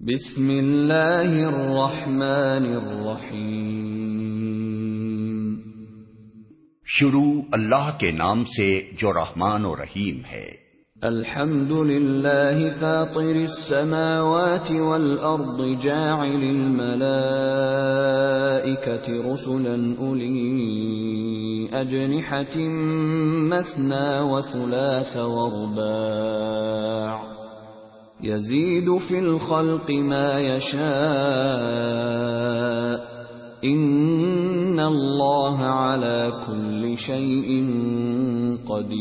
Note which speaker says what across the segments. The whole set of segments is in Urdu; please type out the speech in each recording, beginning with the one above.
Speaker 1: بسم اللہ الرحمن الرحیم۔
Speaker 2: شروع اللہ کے نام سے جو رحمان و رحیم ہے۔
Speaker 1: الحمد للہ فاطر السماوات والارض جاعل الملائکة رسلا اولی اجنحة مثنا وثلاث ورباع۔ يزيد في الخلق ما يشاء. ان الله على كل شيء قدير.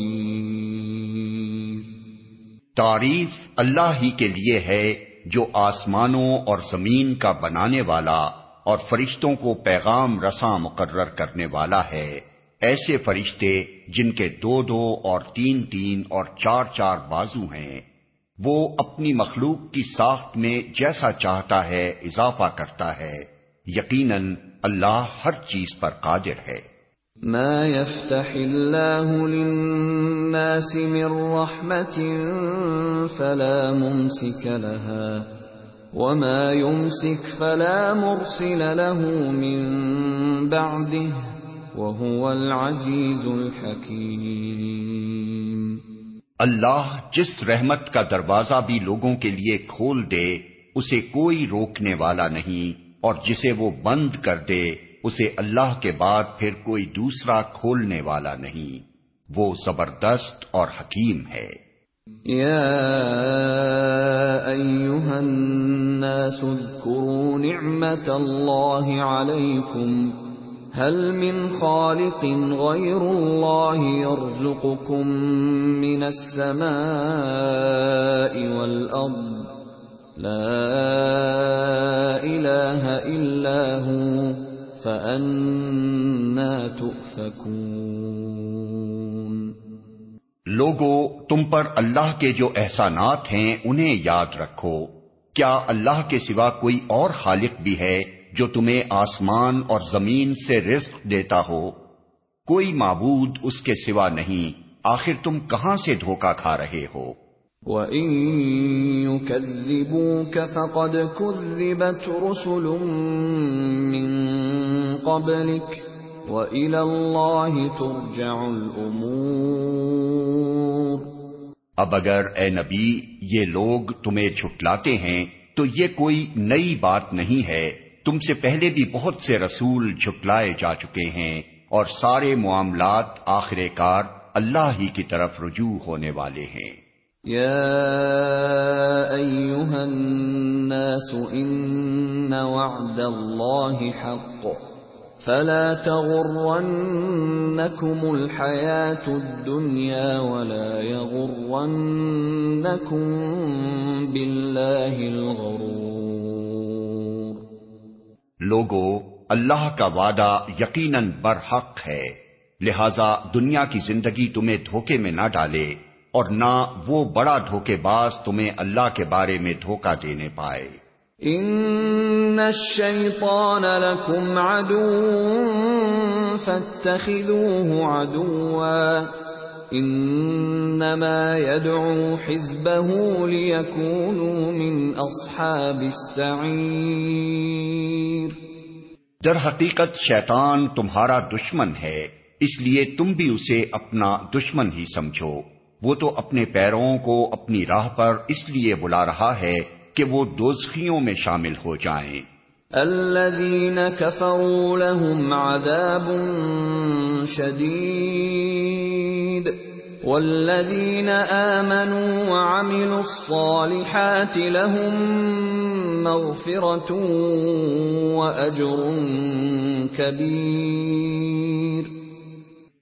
Speaker 2: تعریف اللہ ہی کے لیے ہے جو آسمانوں اور زمین کا بنانے والا اور فرشتوں کو پیغام رساں مقرر کرنے والا ہے۔ ایسے فرشتے جن کے دو دو اور تین تین اور چار چار بازو ہیں۔ وہ اپنی مخلوق کی ساخت میں جیسا چاہتا ہے اضافہ کرتا ہے۔ یقیناً اللہ ہر چیز پر قادر ہے۔
Speaker 1: ما يفتح الله للناس من رحمة فلا ممسك لها وما يمسك فلا مرسل له من بعده وهو العزيز الحكيم
Speaker 2: اللہ جس رحمت کا دروازہ بھی لوگوں کے لیے کھول دے، اسے کوئی روکنے والا نہیں، اور جسے وہ بند کر دے، اسے اللہ کے بعد پھر کوئی دوسرا کھولنے والا نہیں۔ وہ زبردست اور حکیم ہے۔
Speaker 1: یا الناس اذکروا نعمت اللہ علیکم۔ هل من خالق غير الله يرزقكم من السماء والأرض؟ لا إله إلا هو، فأنا تؤفكون.
Speaker 2: لوگو، تم پر اللہ کے جو احسانات ہیں انہیں یاد رکھو۔ کیا اللہ کے سوا کوئی اور خالق بھی ہے؟ جو تمہیں آسمان اور زمین سے رزق دیتا ہو۔ کوئی معبود اس کے سوا نہیں۔ آخر تم کہاں سے دھوکا کھا رہے ہو؟
Speaker 1: وَإِن يُكَذِّبُوكَ فَقَدْ كُذِّبَتْ رُسُلٌ مِّن قَبْلِكَ وَإِلَى اللَّهِ تُرْجَعُ الْأُمُورِ۔
Speaker 2: اب اگر اے نبی یہ لوگ تمہیں جھٹلاتے ہیں تو یہ کوئی نئی بات نہیں ہے۔ تم سے پہلے بھی بہت سے رسول جھٹلائے جا چکے ہیں اور سارے معاملات آخر کار اللہ ہی کی طرف رجوع ہونے والے ہیں۔
Speaker 1: یا ایوہا الناس ان وعد اللہ حق فلا تغرنکم الحیات الدنیا ولا یغرنکم باللہ الغرور۔
Speaker 2: لوگو، اللہ کا وعدہ یقیناً برحق ہے۔ لہذا دنیا کی زندگی تمہیں دھوکے میں نہ ڈالے اور نہ وہ بڑا دھوکے باز تمہیں اللہ کے بارے میں دھوکا دینے پائے۔
Speaker 1: ان الشیطان لکم عدو فاتخذوه عدوا۔ انما يدعو حزبه ليكونوا من اصحاب السعير.
Speaker 2: در حقیقت شیطان تمہارا دشمن ہے اس لیے تم بھی اسے اپنا دشمن ہی سمجھو۔ وہ تو اپنے پیروں کو اپنی راہ پر اس لیے بلا رہا ہے کہ وہ دوزخیوں میں شامل ہو جائیں۔
Speaker 1: الذين كفروا لهم عذاب شديد. والذين آمنوا وعملوا الصالحات لهم مغفرة وأجر كبير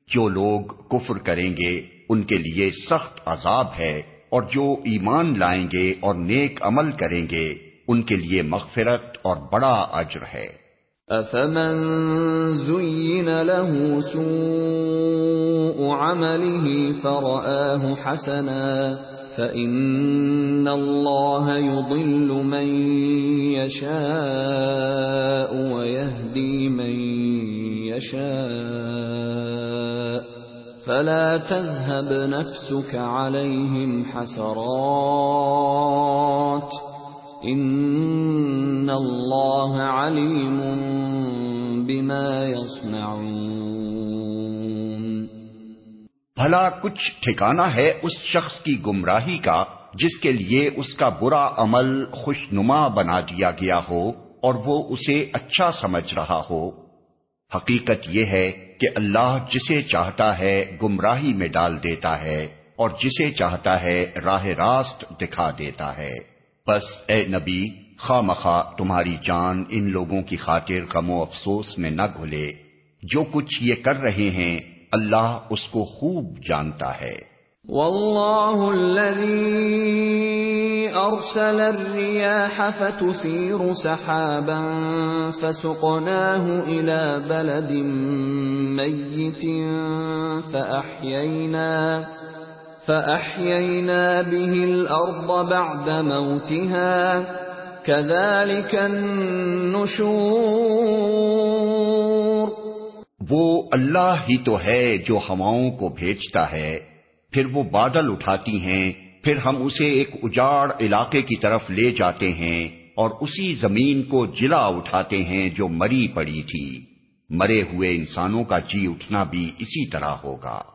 Speaker 2: جو لوگ کفر کریں گے، ان کے لیے سخت عذاب ہے، اور جو ایمان لائیں گے اور نیک عمل کریں گے، ان کے لیے مغفرت اور بڑا اجر ہے۔
Speaker 1: افمن زین له سوء عمله فرآه حسنا فإن الله يضل من يشاء ويهدي من يشاء فلا تذهب نفسك عليهم حسرات ان اللہ علیم بما يصنعون
Speaker 2: بھلا کچھ ٹھکانہ ہے اس شخص کی گمراہی کا جس کے لیے اس کا برا عمل خوش نما بنا دیا گیا ہو اور وہ اسے اچھا سمجھ رہا ہو۔ حقیقت یہ ہے کہ اللہ جسے چاہتا ہے گمراہی میں ڈال دیتا ہے اور جسے چاہتا ہے راہ راست دکھا دیتا ہے۔ بس اے نبی خواہ مخواہ تمہاری جان ان لوگوں کی خاطر غم و افسوس میں نہ گھلے۔ جو کچھ یہ کر رہے ہیں، اللہ اس کو خوب جانتا ہے۔
Speaker 1: والله الذي ارسل الرياح فتثير سحابا فسقناه الى بلد ميت فاحيينا فاحيينا به الارض بعد موتها كذلك النشور۔
Speaker 2: وہ اللہ ہی تو ہے جو ہواؤں کو بھیجتا ہے، پھر وہ بادل اٹھاتی ہیں، پھر ہم اسے ایک اجاڑ علاقے کی طرف لے جاتے ہیں اور اسی زمین کو جلا اٹھاتے ہیں جو مری پڑی تھی۔ مرے ہوئے انسانوں کا جی اٹھنا بھی اسی طرح ہوگا۔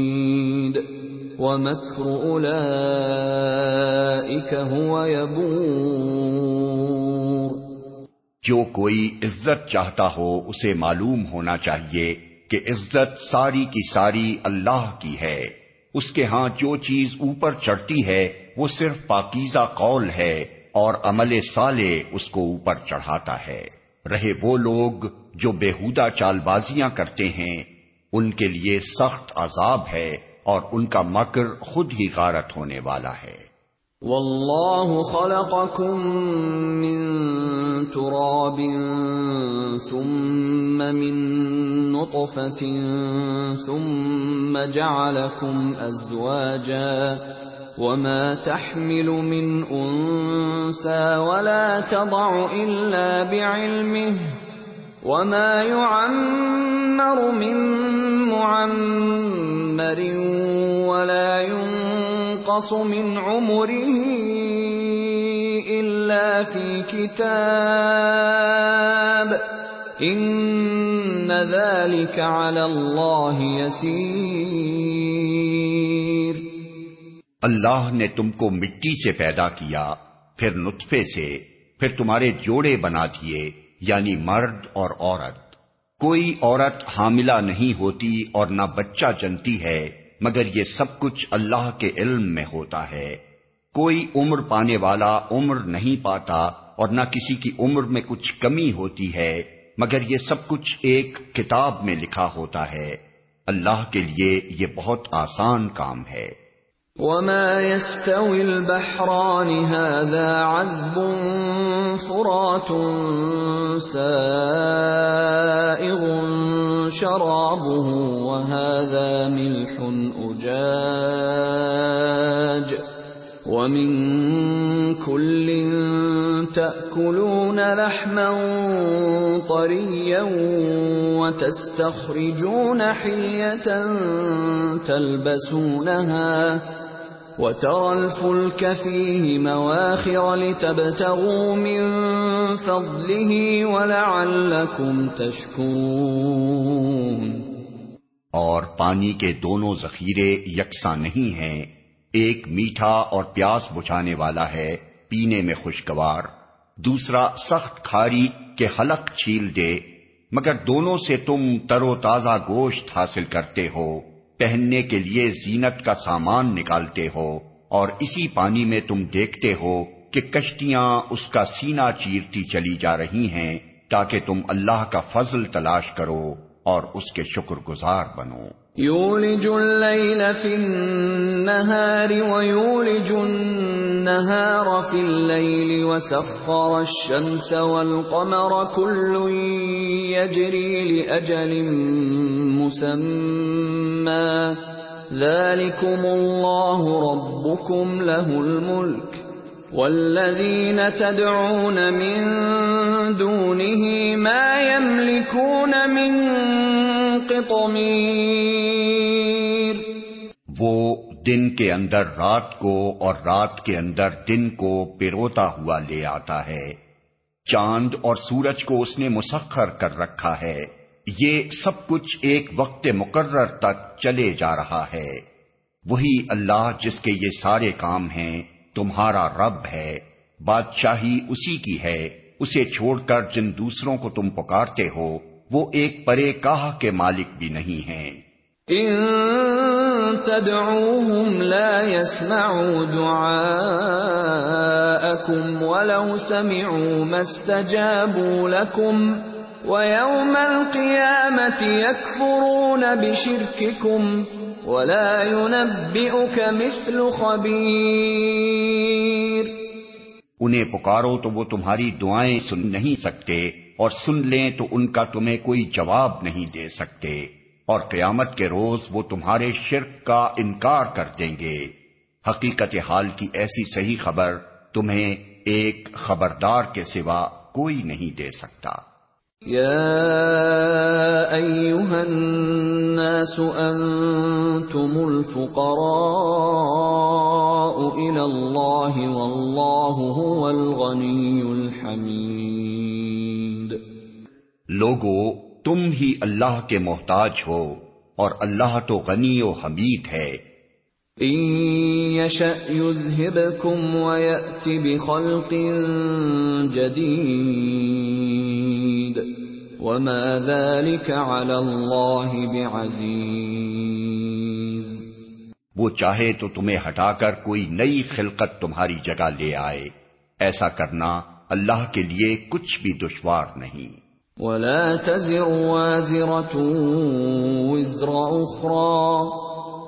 Speaker 1: ومکر اولئک هو یبور
Speaker 2: جو کوئی عزت چاہتا ہو اسے معلوم ہونا چاہیے کہ عزت ساری کی ساری اللہ کی ہے۔ اس کے ہاں جو چیز اوپر چڑھتی ہے، وہ صرف پاکیزہ قول ہے اور عمل سالے اس کو اوپر چڑھاتا ہے۔ رہے وہ لوگ جو بےحودہ چال بازیاں کرتے ہیں، ان کے لیے سخت عذاب ہے۔ اور ان کا مکر خود ہی غارت ہونے والا ہے۔
Speaker 1: واللہ خلقکم من تراب ثم من نطفت ثم جعلکم ازواجا وما تحمل من انثى ولا تضع الا بعلمه وما يعمر من ينقص من عمره الا في كتاب ان ذلك على الله يسير
Speaker 2: اللہ نے تم کو مٹی سے پیدا کیا، پھر نطفے سے، پھر تمہارے جوڑے بنا دیے یعنی مرد اور عورت۔ کوئی عورت حاملہ نہیں ہوتی اور نہ بچہ جنتی ہے۔ مگر یہ سب کچھ اللہ کے علم میں ہوتا ہے۔ کوئی عمر پانے والا عمر نہیں پاتا اور نہ کسی کی عمر میں کچھ کمی ہوتی ہے، مگر یہ سب کچھ ایک کتاب میں لکھا ہوتا ہے۔ اللہ کے لیے یہ بہت آسان کام ہے۔
Speaker 1: وما يستوي البحران هذا عذب فرات سائغ شرابه وهذا ملح أجاج ومن كل تأكلون لحما طريا وتستخرجون حلية تلبسونها وترى الفلك فيه مواخر لتبتغوا من فضله ولعلكم تشكرون۔
Speaker 2: اور پانی کے دونوں ذخیرے یکساں نہیں ہیں، ایک میٹھا اور پیاس بچھانے والا ہے، پینے میں خوشگوار۔ دوسرا، سخت کھاری کے حلق چھیل دے۔ مگر دونوں سے تم تر و تازہ گوشت حاصل کرتے ہو، پہننے کے لیے زینت کا سامان نکالتے ہو، اور اسی پانی میں تم دیکھتے ہو کہ کشتیاں اس کا سینہ چیرتی چلی جا رہی ہیں تاکہ تم اللہ کا فضل تلاش کرو اور اس کے شکر گزار بنو۔
Speaker 1: یولج اللیل فی النہار ویولج النہار النهار في الليل وسخر الشمس والقمر كل يجري لأجل مسمى ذلكم الله ربكم له الملك والذين تدعون من دونه ما يملكون من قطمير
Speaker 2: وہ دن کے اندر رات کو اور رات کے اندر دن کو پیروتا ہوا لے آتا ہے۔ چاند اور سورج کو اس نے مسخر کر رکھا ہے۔ یہ سب کچھ ایک وقت مقرر تک چلے جا رہا ہے۔ وہی اللہ جس کے یہ سارے کام ہیں۔ تمہارا رب ہے، بادشاہی اسی کی ہے، اسے چھوڑ کر جن دوسروں کو تم پکارتے ہو، وہ ایک پرے کاہ کے مالک بھی نہیں ہیں۔
Speaker 1: ان تدعوهم لا يسمعوا دعاءكم ولو سمعوا ما استجابوا لكم ويوم القيامة يكفرون بشرككم ولا ينبئك مثل خبير
Speaker 2: انہیں پکارو تو وہ تمہاری دعائیں سن نہیں سکتے اور سن لیں تو ان کا تمہیں کوئی جواب نہیں دے سکتے اور قیامت کے روز وہ تمہارے شرک کا انکار کر دیں گے۔ حقیقت حال کی ایسی صحیح خبر تمہیں ایک خبردار کے سوا کوئی نہیں دے سکتا۔
Speaker 1: يا ايها الناس انتم الفقراء الى الله والله هو الغني الحميد
Speaker 2: لوگو تم ہی اللہ کے محتاج ہو اور اللہ تو غنی و حمید ہے۔
Speaker 1: يشأ يذهبكم ويأتي بخلق جديد وما ذلك على الله بعزيز.
Speaker 2: وہ چاہے تو تمہیں ہٹا کر کوئی نئی خلقت تمہاری جگہ لے آئے۔ ایسا کرنا اللہ کے لیے کچھ بھی دشوار نہیں۔
Speaker 1: ولا تزر وازرة وزر أخرى.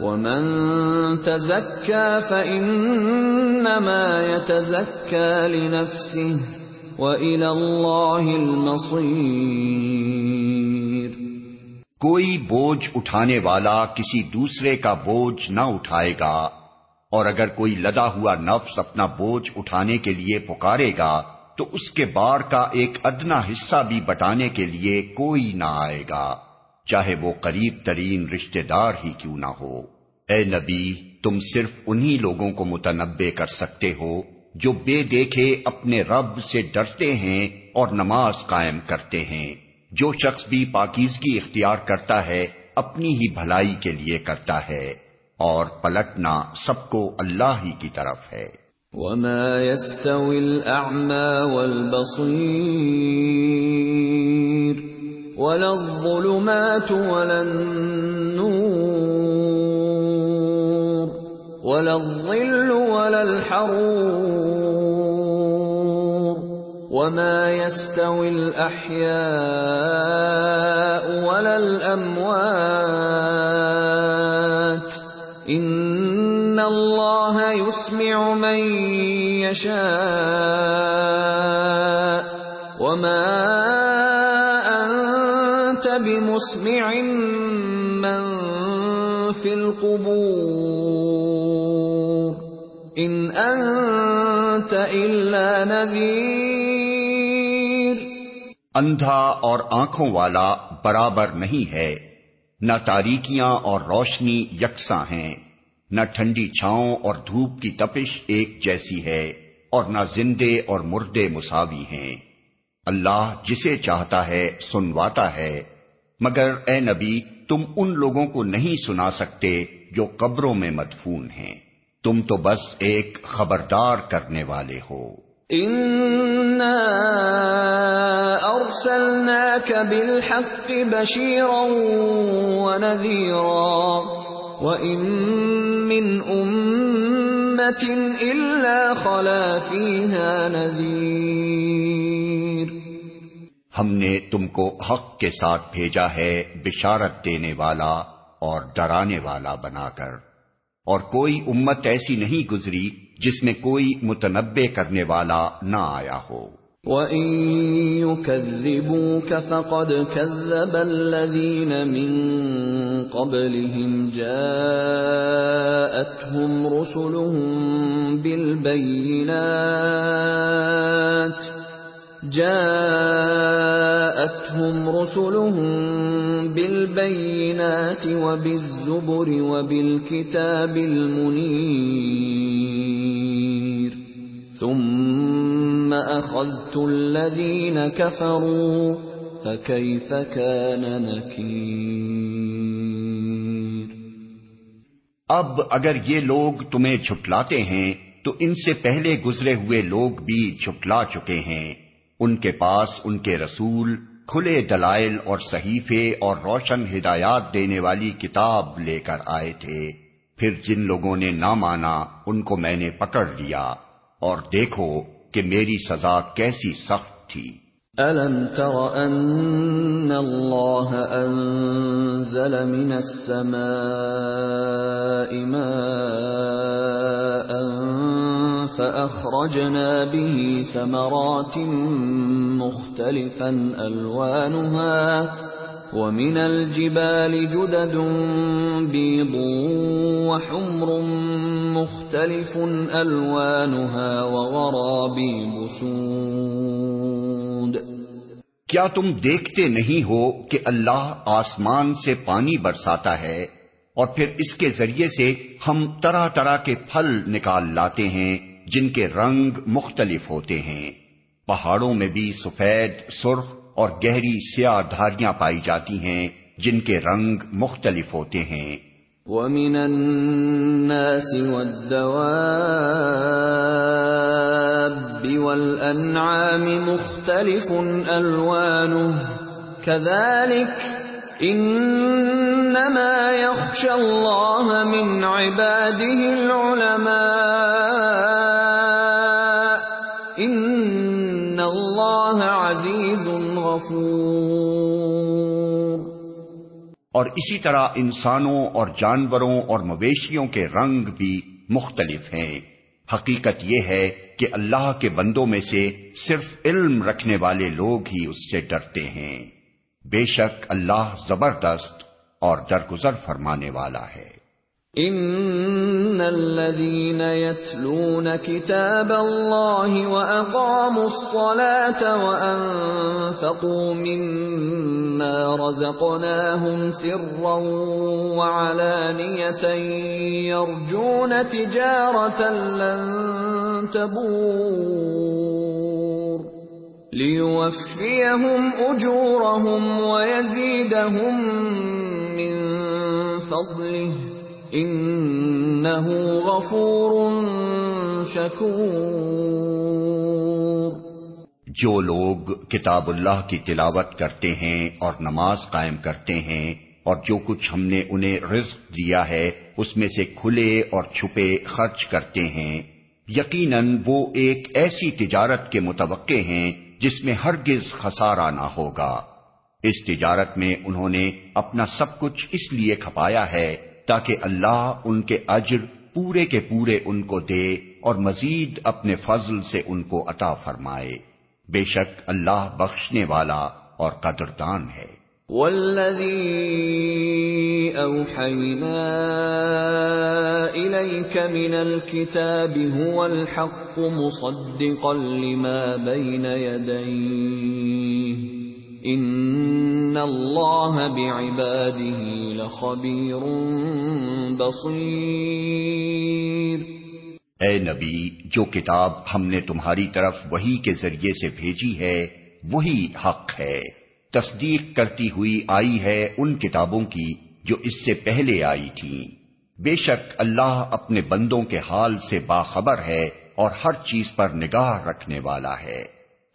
Speaker 1: ومن تزكى فإنما يتزكى لنفسه وإلى الله المصير
Speaker 2: کوئی بوجھ اٹھانے والا کسی دوسرے کا بوجھ نہ اٹھائے گا، اور اگر کوئی لدا ہوا نفس اپنا بوجھ اٹھانے کے لیے پکارے گا، تو اس کے بار کا ایک ادنا حصہ بھی بٹانے کے لیے کوئی نہ آئے گا۔ چاہے وہ قریب ترین رشتہ دار ہی کیوں نہ ہو۔ اے نبی، تم صرف انہی لوگوں کو متنبع کر سکتے ہو جو بے دیکھے اپنے رب سے ڈرتے ہیں اور نماز قائم کرتے ہیں۔ جو شخص بھی پاکیزگی اختیار کرتا ہے، اپنی ہی بھلائی کے لیے کرتا ہے۔ اور پلٹنا سب کو اللہ ہی کی طرف ہے۔
Speaker 1: وما يستوي ولا الظلمات ولا النور ولا الظل ولا الحرور وما يستوي الاحياء ولا الاموات ان الله يسمع من يشاء وما بمسمع من في ان انت الا
Speaker 2: اندھا اور آنکھوں والا برابر نہیں ہے، نہ تاریکیاں اور روشنی یکساں ہیں، نہ ٹھنڈی چھاؤں اور دھوپ کی تپش ایک جیسی ہے، اور نہ زندے اور مردے مساوی ہیں۔ اللہ جسے چاہتا ہے، سنواتا ہے۔ مگر اے نبی، تم ان لوگوں کو نہیں سنا سکتے جو قبروں میں مدفون ہیں۔ تم تو بس ایک خبردار کرنے والے ہو۔
Speaker 1: ارسلناك بالحق بشيرا ونذيرا وان من امه الا خلا فيها نذير
Speaker 2: ہم نے تم کو حق کے ساتھ بھیجا ہے بشارت دینے والا اور ڈرانے والا بنا کر۔ اور کوئی امت ایسی نہیں گزری جس میں کوئی متنبع کرنے والا نہ آیا ہو۔
Speaker 1: وَإِن يُكَذِّبُوكَ فَقَدْ كَذَّبَ الَّذِينَ مِن قَبْلِهِمْ جَاءَتْهُمْ رُسُلُهُم بِالْبَيِّنَاتِ جاءتهم رسلهم بالبينات وبالزبر وبالكتاب المنير. ثم اخذت الذين كفروا، فكيف كان نكير؟
Speaker 2: اب اگر یہ لوگ تمہیں جھٹلاتے ہیں، تو ان سے پہلے گزرے ہوئے لوگ بھی جھٹلا چکے ہیں۔ ان کے پاس ان کے رسول کھلے دلائل اور صحیفے اور روشن ہدایات دینے والی کتاب لے کر آئے تھے۔ پھر جن لوگوں نے نہ مانا، ان کو میں نے پکڑ لیا۔ اور دیکھو کہ میری سزا کیسی سخت تھی۔
Speaker 1: أَلَمْ تَرَ أَنَّ اللَّهَ أَنزَلَ مِنَ السَّمَاءِ مَاءً فَأَخْرَجْنَا بِهِ ثَمَرَاتٍ مُخْتَلِفًا أَلْوَانُهَا وَمِنَ الْجِبَالِ جُدَدٌ بِيضٌ وَحُمْرٌ مُخْتَلِفٌ أَلْوَانُهَا وَغَرَابِيبُ سُودٌ
Speaker 2: کیا تم دیکھتے نہیں ہو کہ اللہ آسمان سے پانی برساتا ہے اور پھر اس کے ذریعے سے ہم طرح طرح کے پھل نکال لاتے ہیں؟ جن کے رنگ مختلف ہوتے ہیں۔ پہاڑوں میں بھی سفید، سرخ اور گہری سیاہ دھاریاں پائی جاتی ہیں جن کے رنگ مختلف ہوتے ہیں۔
Speaker 1: وَمِنَ النَّاسِ وَالدَّوَابِّ وَالْأَنْعَامِ مُخْتَلِفٌ أَلْوَانُهُ۔ كَذَلِكَ إِنَّمَا يَخْشَى اللَّهَ مِنْ عِبَادِهِ الْعُلَمَاءُ۔ غَفُورٌ۔
Speaker 2: اور اسی طرح انسانوں اور جانوروں اور مویشیوں کے رنگ بھی مختلف ہیں۔ حقیقت یہ ہے کہ اللہ کے بندوں میں سے صرف علم رکھنے والے لوگ ہی اس سے ڈرتے ہیں۔ بے شک اللہ زبردست اور درگزر فرمانے والا ہے۔
Speaker 1: ان الذين يتلون كتاب الله واقاموا الصلاه وانفقوا مما رزقناهم سرا وعلانيه يرجون تجاره لن تبور ليوفيهم اجورهم ويزيدهم من فضله انه غفور شکور
Speaker 2: جو لوگ کتاب اللہ کی تلاوت کرتے ہیں اور نماز قائم کرتے ہیں اور جو کچھ ہم نے انہیں رزق دیا ہے، اس میں سے کھلے اور چھپے خرچ کرتے ہیں۔ یقیناً وہ ایک ایسی تجارت کے متوقع ہیں جس میں ہرگز خسارہ نہ ہوگا۔ اس تجارت میں انہوں نے اپنا سب کچھ اس لیے کھپایا ہے تاکہ اللہ ان کے اجر پورے کے پورے ان کو دے اور مزید اپنے فضل سے ان کو عطا فرمائے۔ بے شک اللہ بخشنے والا اور قدردان ہے۔
Speaker 1: والذي اوحينا اليك من الكتاب هو الحق مصدقا لما بين يديه ان الله بعباده لخبير بصير۔
Speaker 2: اے نبی، جو کتاب ہم نے تمہاری طرف وہی کے ذریعے سے بھیجی ہے، وہی حق ہے۔ تصدیق کرتی ہوئی آئی ہے ان کتابوں کی جو اس سے پہلے آئی تھی بے شک اللہ اپنے بندوں کے حال سے باخبر ہے اور ہر چیز پر نگاہ رکھنے والا ہے۔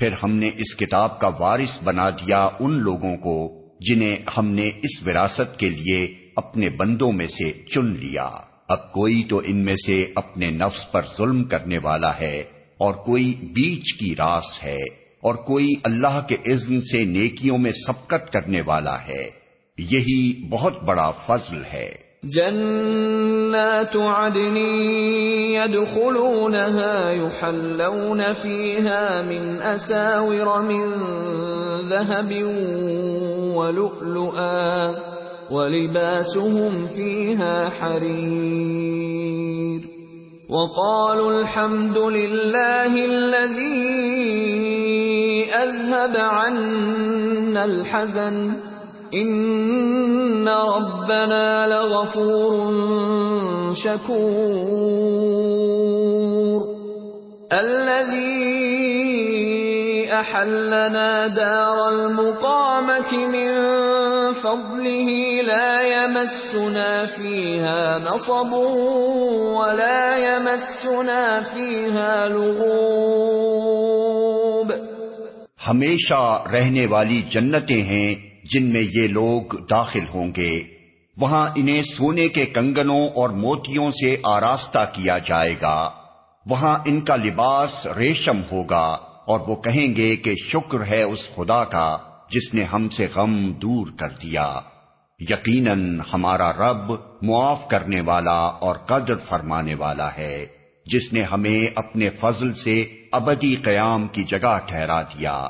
Speaker 2: پھر ہم نے اس کتاب کا وارث بنا دیا ان لوگوں کو جنہیں ہم نے اس وراثت کے لیے اپنے بندوں میں سے چن لیا۔ اب کوئی تو ان میں سے اپنے نفس پر ظلم کرنے والا ہے اور کوئی بیچ کی راس ہے اور کوئی اللہ کے اذن سے نیکیوں میں سبقت کرنے والا ہے۔ یہی بہت بڑا فضل ہے۔
Speaker 1: جنات عدن يدخلونها يحلون فيها من أساور من ذهب ولؤلؤا ولباسهم فيها حرير وقالوا الحمد لله الذي أذهب عنا الحزن ان ربنا لغفور شكور الذي احلنا دار المقامه من فضله لا يمسنا فيها نصب ولا يمسنا فيها لغوب
Speaker 2: ہمیشہ رہنے والی جنتیں ہیں جن میں یہ لوگ داخل ہوں گے، وہاں انہیں سونے کے کنگنوں اور موتیوں سے آراستہ کیا جائے گا۔ وہاں ان کا لباس ریشم ہوگا اور وہ کہیں گے کہ شکر ہے اس خدا کا جس نے ہم سے غم دور کر دیا۔ یقیناً ہمارا رب معاف کرنے والا اور قدر فرمانے والا ہے، جس نے ہمیں اپنے فضل سے ابدی قیام کی جگہ ٹھہرا دیا۔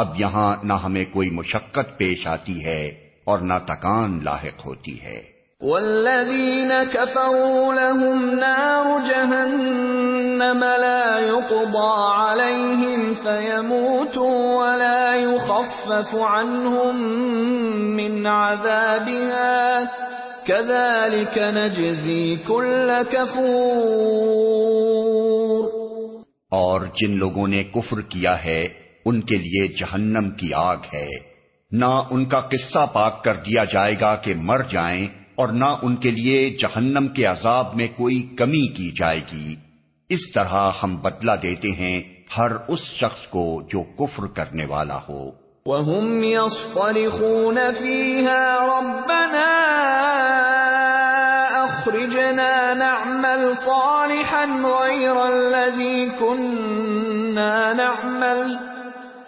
Speaker 2: اب یہاں نہ ہمیں کوئی مشقت پیش آتی ہے اور نہ تکان لاحق ہوتی ہے۔
Speaker 1: والذین كفروا لهم نار جهنم لا يقضى عليهم فيموتوا ولا يخفف عنهم من عذابها كذلك نجزي كل كفور۔
Speaker 2: اور جن لوگوں نے کفر کیا ہے ان کے لیے جہنم کی آگ ہے۔ نہ ان کا قصہ پاک کر دیا جائے گا کہ مر جائیں اور نہ ان کے لیے جہنم کے عذاب میں کوئی کمی کی جائے گی۔ اس طرح ہم بدلہ دیتے ہیں ہر اس شخص کو جو کفر کرنے والا ہو۔
Speaker 1: وَهُمْ يَصْطَرِخُونَ فِيهَا رَبَّنَا أَخْرِجْنَا نَعْمَلْ صَالِحًا غَيْرَ الَّذِي كُنَّا نَعْمَلْ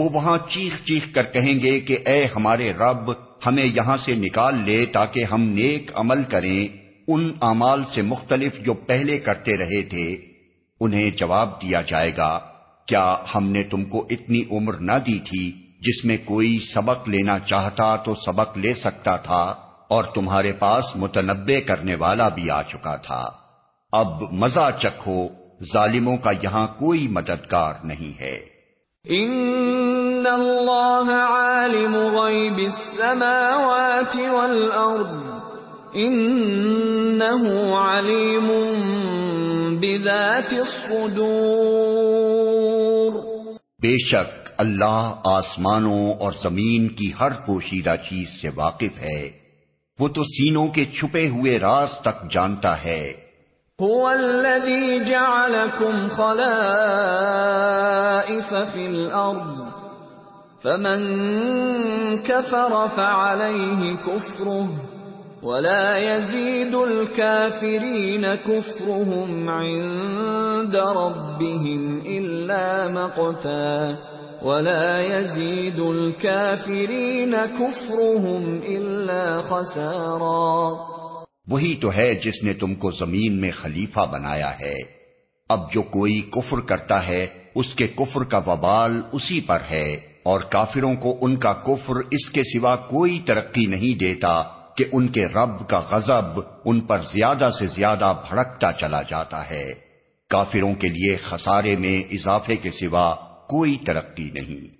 Speaker 2: وہ وہاں چیخ چیخ کر کہیں گے کہ اے ہمارے رب، ہمیں یہاں سے نکال لے تاکہ ہم نیک عمل کریں، ان اعمال سے مختلف جو پہلے کرتے رہے تھے۔ انہیں جواب دیا جائے گا، کیا ہم نے تم کو اتنی عمر نہ دی تھی جس میں کوئی سبق لینا چاہتا تو سبق لے سکتا تھا، اور تمہارے پاس متنبع کرنے والا بھی آ چکا تھا۔ اب مزہ چکھو، ظالموں کا یہاں کوئی مددگار نہیں ہے۔
Speaker 1: ان اللہ عالم غیب السماوات والارض انہو علیم بذات الصدور
Speaker 2: بے شک اللہ آسمانوں اور زمین کی ہر پوشیدہ چیز سے واقف ہے۔ وہ تو سینوں کے چھپے ہوئے راز تک جانتا ہے۔
Speaker 1: هو الذي جعلكم خلائف في الارض فمن كفر فعليه كفره، ولا يزيد الكافرين كفرهم عند ربهم الا مقتا، ولا يزيد الكافرين كفرهم الا خسارا.
Speaker 2: وہی تو ہے جس نے تم کو زمین میں خلیفہ بنایا ہے۔ اب جو کوئی کفر کرتا ہے، اس کے کفر کا وبال اسی پر ہے۔ اور کافروں کو ان کا کفر اس کے سوا کوئی ترقی نہیں دیتا کہ ان کے رب کا غضب ان پر زیادہ سے زیادہ بھڑکتا چلا جاتا ہے۔ کافروں کے لیے خسارے میں اضافے کے سوا کوئی ترقی نہیں۔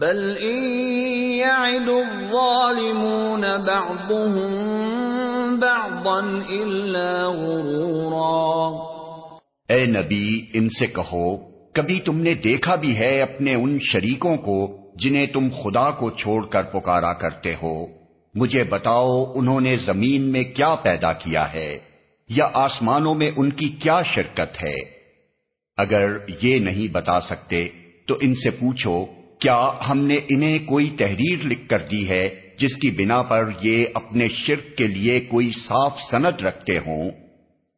Speaker 1: بل يعد الظالمون بعضهم بعضا غرورا.
Speaker 2: اے نبی، ان سے کہو، کبھی تم نے دیکھا بھی ہے اپنے ان شریکوں کو جنہیں تم خدا کو چھوڑ کر پکارا کرتے ہو؟ مجھے بتاؤ، انہوں نے زمین میں کیا پیدا کیا ہے؟ یا آسمانوں میں ان کی کیا شرکت ہے؟ اگر یہ نہیں بتا سکتے، تو ان سے پوچھو کیا ہم نے انہیں کوئی تحریر لکھ کر دی ہے جس کی بنا پر یہ اپنے شرک کے لیے کوئی صاف سند رکھتے ہوں؟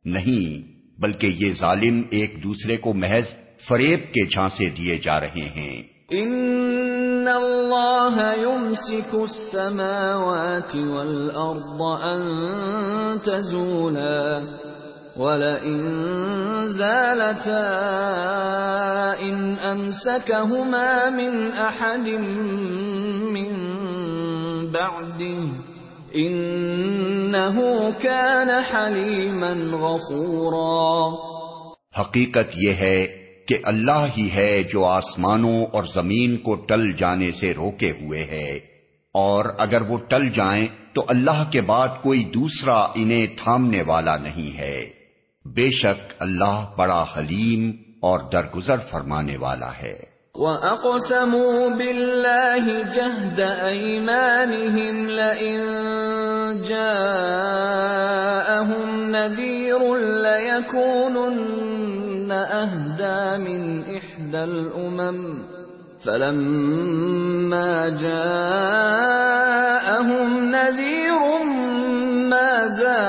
Speaker 2: نہیں، بلکہ یہ ظالم ایک دوسرے کو محض فریب کے جھانسے دیے جا رہے ہیں۔
Speaker 1: ان اللہ يمسك السماوات والارض ان تزولا۔ وَلَئِن زَالَتَا إِنْ أَمْسَكَهُمَا مِنْ أَحَدٍ مِّن بَعْدِهِ إِنَّهُ كَانَ حَلِيمًا غَفُورًا
Speaker 2: حقیقت یہ ہے کہ اللہ ہی ہے جو آسمانوں اور زمین کو ٹل جانے سے روکے ہوئے ہے۔ اور اگر وہ ٹل جائیں تو اللہ کے بعد کوئی دوسرا انہیں تھامنے والا نہیں ہے۔ بے شک اللہ بڑا حلیم اور درگزر فرمانے والا ہے۔
Speaker 1: وَأَقْسَمُوا بِاللَّهِ جَهْدَ أَيْمَانِهِمْ لَئِن جَاءَهُمْ نَذِيرٌ لَيَكُونُنَّ أَهْدَى مِنْ إِحْدَى الْأُمَمِ فَلَمَّا جَاءَهُمْ نَذِيرٌ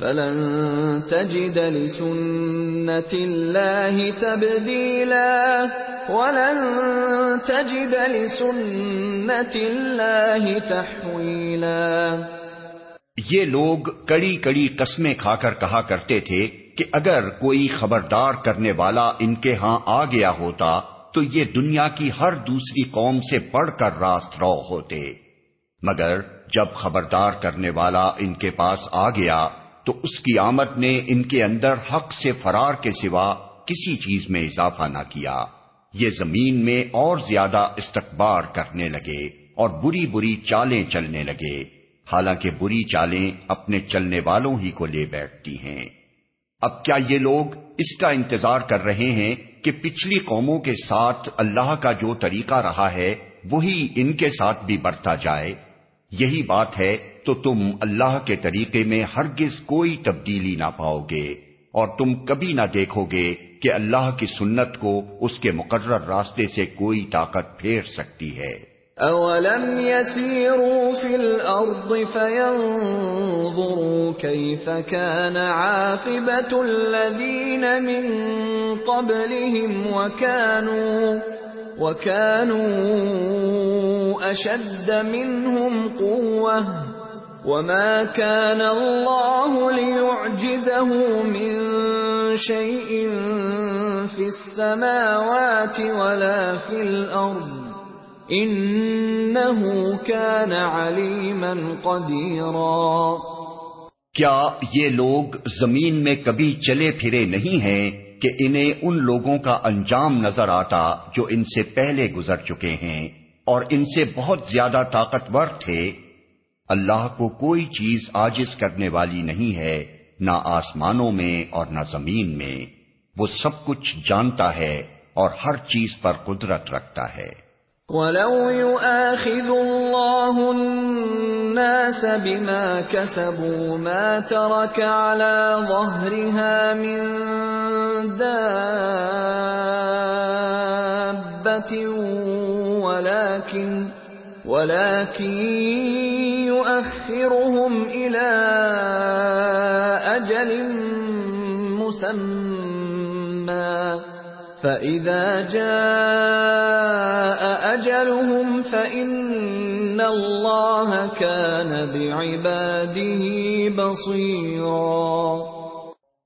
Speaker 1: فلن تجد لسنت اللہ تبدیلا ولن تجد لسنت اللہ تحویلا
Speaker 2: یہ لوگ کڑی کڑی قسمیں کھا کر کہا کرتے تھے کہ اگر کوئی خبردار کرنے والا ان کے ہاں آ گیا ہوتا تو یہ دنیا کی ہر دوسری قوم سے پڑھ کر راست رو ہوتے۔ مگر جب خبردار کرنے والا ان کے پاس آ گیا تو اس کی آمد نے ان کے اندر حق سے فرار کے سوا کسی چیز میں اضافہ نہ کیا۔ یہ زمین میں اور زیادہ استقبار کرنے لگے اور بری بری چالیں چلنے لگے۔ حالانکہ بری چالیں اپنے چلنے والوں ہی کو لے بیٹھتی ہیں۔ اب کیا یہ لوگ اس کا انتظار کر رہے ہیں کہ پچھلی قوموں کے ساتھ اللہ کا جو طریقہ رہا ہے، وہی ان کے ساتھ بھی بڑھتا جائے؟ یہی بات ہے تو تم اللہ کے طریقے میں ہرگز کوئی تبدیلی نہ پاؤ گے اور تم کبھی نہ دیکھو گے کہ اللہ کی سنت کو اس کے مقرر راستے سے کوئی طاقت پھیر سکتی ہے۔
Speaker 1: اولم يسيروا في الارض فينظروا كيف كان عاقبه الذين من قبلهم وكانوا وَكَانُوا أَشَدَّ مِنْهُمْ قُوَّةً وَمَا كَانَ اللَّهُ لِيُعْجِزَهُ مِنْ شَيْءٍ فِي السَّمَاوَاتِ وَلَا فِي الْأَرْضِ إِنَّهُ كَانَ عَلِيمًا قَدِيرًا
Speaker 2: کیا یہ لوگ زمین میں کبھی چلے پھرے نہیں ہیں؟ کہ انہیں ان لوگوں کا انجام نظر آتا جو ان سے پہلے گزر چکے ہیں اور ان سے بہت زیادہ طاقتور تھے۔ اللہ کو کوئی چیز آجز کرنے والی نہیں ہے، نہ آسمانوں میں اور نہ زمین میں۔ وہ سب کچھ جانتا ہے اور ہر چیز پر قدرت رکھتا ہے۔
Speaker 1: وَلَوْ يُؤَاخِذُ اللَّهُ النَّاسَ بِمَا كَسَبُوا مَا تَرَكَ عَلَى ظَهْرِهَا مِن دَابَّةٍ وَلَكِنْ وَلَكِنْ يُؤَخِّرُهُمْ إِلَى أَجَلٍ مُّسَمًّى. فَإِذَا جَاءَ أَجَلُهُمْ فَإِنَّ اللَّهَ كَانَ بِعِبَادِهِ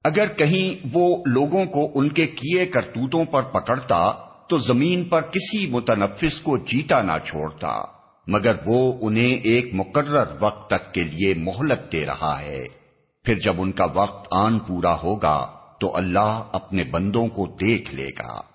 Speaker 2: اگر کہیں وہ لوگوں کو ان کے کیے کرتوتوں پر پکڑتا، تو زمین پر کسی متنفس کو جیتا نہ چھوڑتا، مگر وہ انہیں ایک مقرر وقت تک کے لیے مہلت دے رہا ہے۔ پھر جب ان کا وقت آن پورا ہوگا، تو اللہ اپنے بندوں کو دیکھ لے گا۔